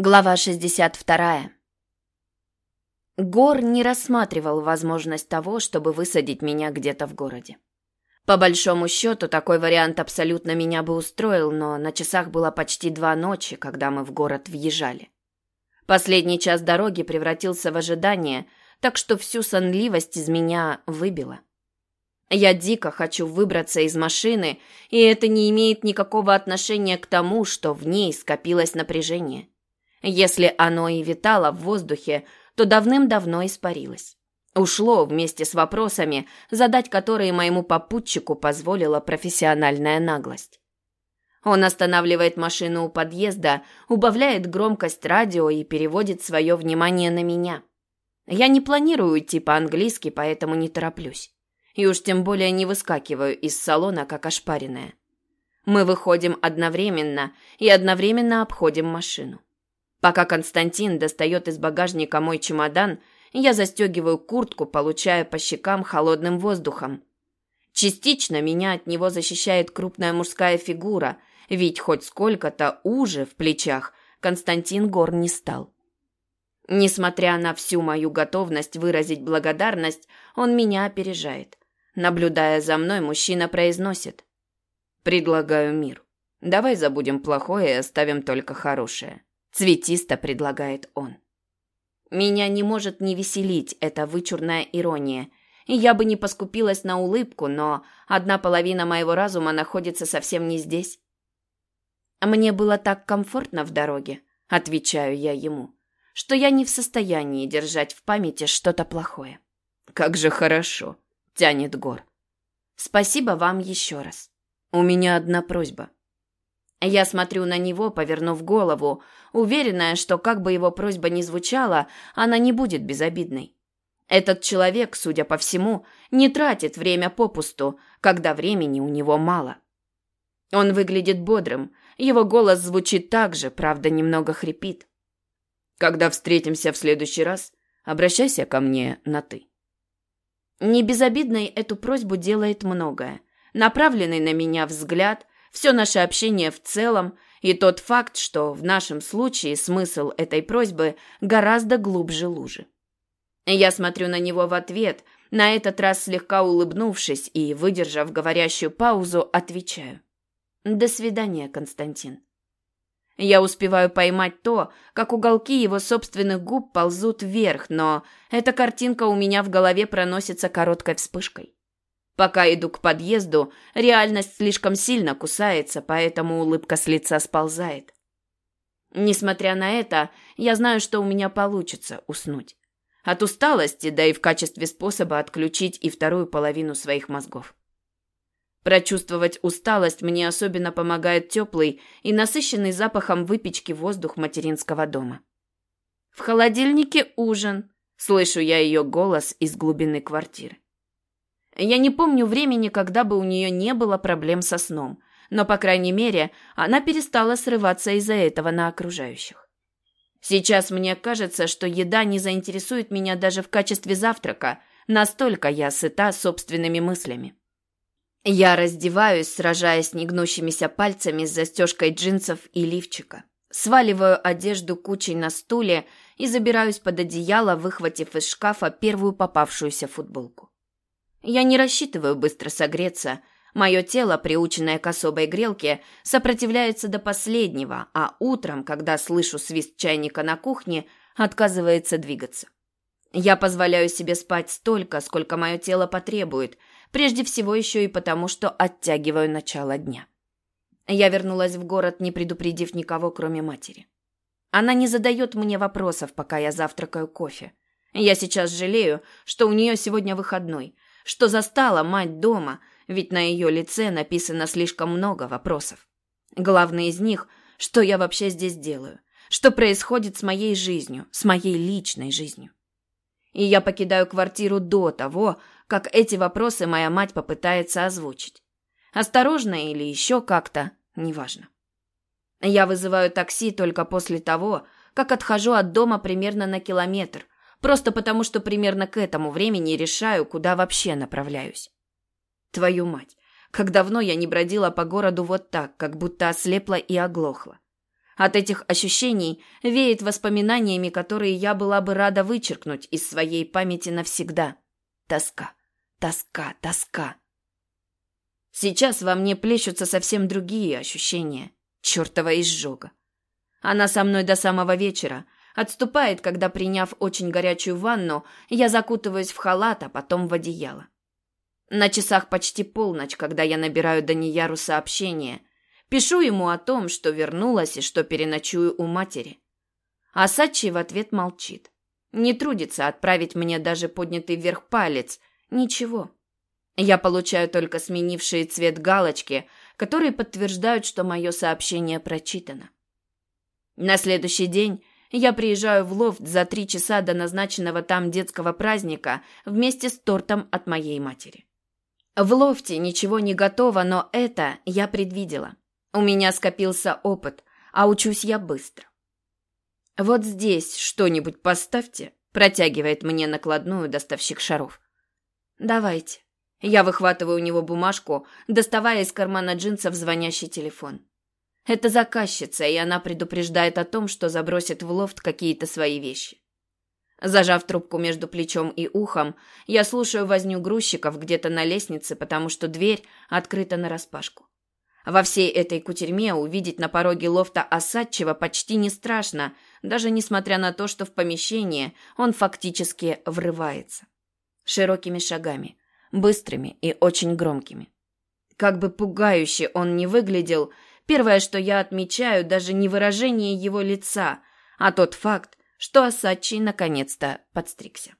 Глава 62. Гор не рассматривал возможность того, чтобы высадить меня где-то в городе. По большому счету, такой вариант абсолютно меня бы устроил, но на часах было почти два ночи, когда мы в город въезжали. Последний час дороги превратился в ожидание, так что всю сонливость из меня выбило. Я дико хочу выбраться из машины, и это не имеет никакого отношения к тому, что в ней скопилось напряжение. Если оно и витало в воздухе, то давным-давно испарилось. Ушло вместе с вопросами, задать которые моему попутчику позволила профессиональная наглость. Он останавливает машину у подъезда, убавляет громкость радио и переводит свое внимание на меня. Я не планирую уйти по-английски, поэтому не тороплюсь. И уж тем более не выскакиваю из салона, как ошпаренная. Мы выходим одновременно и одновременно обходим машину. Пока Константин достает из багажника мой чемодан, я застегиваю куртку, получая по щекам холодным воздухом. Частично меня от него защищает крупная мужская фигура, ведь хоть сколько-то уже в плечах Константин Гор не стал. Несмотря на всю мою готовность выразить благодарность, он меня опережает. Наблюдая за мной, мужчина произносит. «Предлагаю мир. Давай забудем плохое и оставим только хорошее. Цветисто предлагает он. Меня не может не веселить эта вычурная ирония. Я бы не поскупилась на улыбку, но одна половина моего разума находится совсем не здесь. Мне было так комфортно в дороге, отвечаю я ему, что я не в состоянии держать в памяти что-то плохое. Как же хорошо, тянет Гор. Спасибо вам еще раз. У меня одна просьба. Я смотрю на него, повернув голову, уверенная, что как бы его просьба ни звучала, она не будет безобидной. Этот человек, судя по всему, не тратит время попусту, когда времени у него мало. Он выглядит бодрым, его голос звучит так же, правда, немного хрипит. Когда встретимся в следующий раз, обращайся ко мне на «ты». Не безобидной эту просьбу делает многое. Направленный на меня взгляд – все наше общение в целом и тот факт, что в нашем случае смысл этой просьбы гораздо глубже лужи. Я смотрю на него в ответ, на этот раз слегка улыбнувшись и, выдержав говорящую паузу, отвечаю. «До свидания, Константин». Я успеваю поймать то, как уголки его собственных губ ползут вверх, но эта картинка у меня в голове проносится короткой вспышкой. Пока иду к подъезду, реальность слишком сильно кусается, поэтому улыбка с лица сползает. Несмотря на это, я знаю, что у меня получится уснуть. От усталости, да и в качестве способа отключить и вторую половину своих мозгов. Прочувствовать усталость мне особенно помогает теплый и насыщенный запахом выпечки воздух материнского дома. В холодильнике ужин. Слышу я ее голос из глубины квартиры. Я не помню времени, когда бы у нее не было проблем со сном, но, по крайней мере, она перестала срываться из-за этого на окружающих. Сейчас мне кажется, что еда не заинтересует меня даже в качестве завтрака, настолько я сыта собственными мыслями. Я раздеваюсь, сражаясь негнущимися пальцами с застежкой джинсов и лифчика. Сваливаю одежду кучей на стуле и забираюсь под одеяло, выхватив из шкафа первую попавшуюся футболку. Я не рассчитываю быстро согреться. Мое тело, приученное к особой грелке, сопротивляется до последнего, а утром, когда слышу свист чайника на кухне, отказывается двигаться. Я позволяю себе спать столько, сколько мое тело потребует, прежде всего еще и потому, что оттягиваю начало дня. Я вернулась в город, не предупредив никого, кроме матери. Она не задает мне вопросов, пока я завтракаю кофе. Я сейчас жалею, что у нее сегодня выходной – что застала мать дома, ведь на ее лице написано слишком много вопросов. Главный из них – что я вообще здесь делаю? Что происходит с моей жизнью, с моей личной жизнью? И я покидаю квартиру до того, как эти вопросы моя мать попытается озвучить. Осторожно или еще как-то, неважно. Я вызываю такси только после того, как отхожу от дома примерно на километр – Просто потому, что примерно к этому времени решаю, куда вообще направляюсь. Твою мать, как давно я не бродила по городу вот так, как будто ослепла и оглохла. От этих ощущений веет воспоминаниями, которые я была бы рада вычеркнуть из своей памяти навсегда. Тоска, тоска, тоска. Сейчас во мне плещутся совсем другие ощущения. Чёртова изжога. Она со мной до самого вечера. Отступает, когда, приняв очень горячую ванну, я закутываюсь в халат, а потом в одеяло. На часах почти полночь, когда я набираю Данияру сообщение. Пишу ему о том, что вернулась и что переночую у матери. А Сачи в ответ молчит. Не трудится отправить мне даже поднятый вверх палец. Ничего. Я получаю только сменившие цвет галочки, которые подтверждают, что мое сообщение прочитано. На следующий день я приезжаю в лофт за три часа до назначенного там детского праздника вместе с тортом от моей матери. В лофте ничего не готово, но это я предвидела. У меня скопился опыт, а учусь я быстро. «Вот здесь что-нибудь поставьте», – протягивает мне накладную доставщик шаров. «Давайте». Я выхватываю у него бумажку, доставая из кармана джинсов звонящий телефон. Это заказчица, и она предупреждает о том, что забросит в лофт какие-то свои вещи. Зажав трубку между плечом и ухом, я слушаю возню грузчиков где-то на лестнице, потому что дверь открыта нараспашку. Во всей этой кутерьме увидеть на пороге лофта Осадчего почти не страшно, даже несмотря на то, что в помещение он фактически врывается. Широкими шагами, быстрыми и очень громкими. Как бы пугающе он не выглядел, первое, что я отмечаю, даже не выражение его лица, а тот факт, что Асачи наконец-то подстригся.